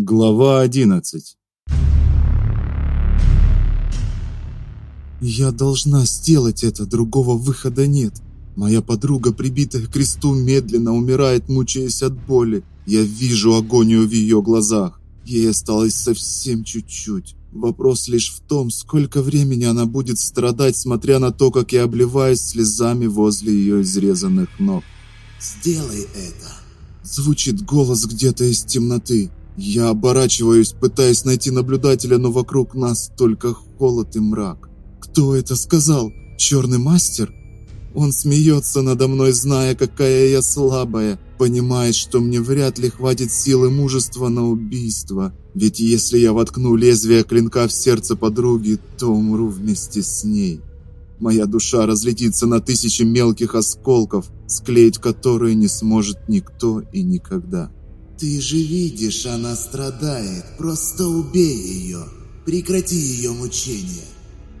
Глава 11 Я должна сделать это, другого выхода нет. Моя подруга, прибитая к кресту, медленно умирает, мучаясь от боли. Я вижу агонию в ее глазах. Ей осталось совсем чуть-чуть. Вопрос лишь в том, сколько времени она будет страдать, смотря на то, как я обливаюсь слезами возле ее изрезанных ног. «Сделай это!» Звучит голос где-то из темноты. Я оборачиваюсь, пытаясь найти наблюдателя, но вокруг нас только холод и мрак. Кто это сказал? Черный мастер? Он смеется надо мной, зная, какая я слабая, понимает, что мне вряд ли хватит силы мужества на убийство. Ведь если я воткну лезвие клинка в сердце подруги, то умру вместе с ней. Моя душа разлетится на тысячи мелких осколков, склеить которые не сможет никто и никогда. «Ты же видишь, она страдает. Просто убей ее. Прекрати ее мучения».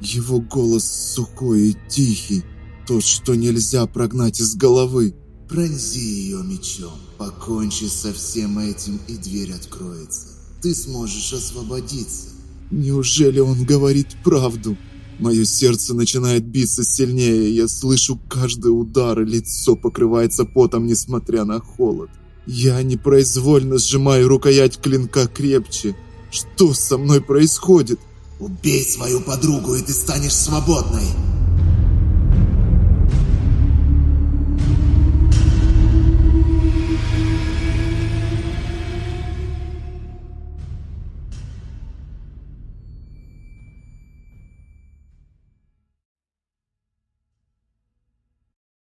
Его голос сухой и тихий, тот, что нельзя прогнать из головы. Пронзи ее мечом, покончи со всем этим, и дверь откроется. Ты сможешь освободиться. Неужели он говорит правду? Мое сердце начинает биться сильнее, я слышу каждый удар, и лицо покрывается потом, несмотря на холод. Я непроизвольно сжимаю рукоять клинка крепче. Что со мной происходит? Убей свою подругу, и ты станешь свободной.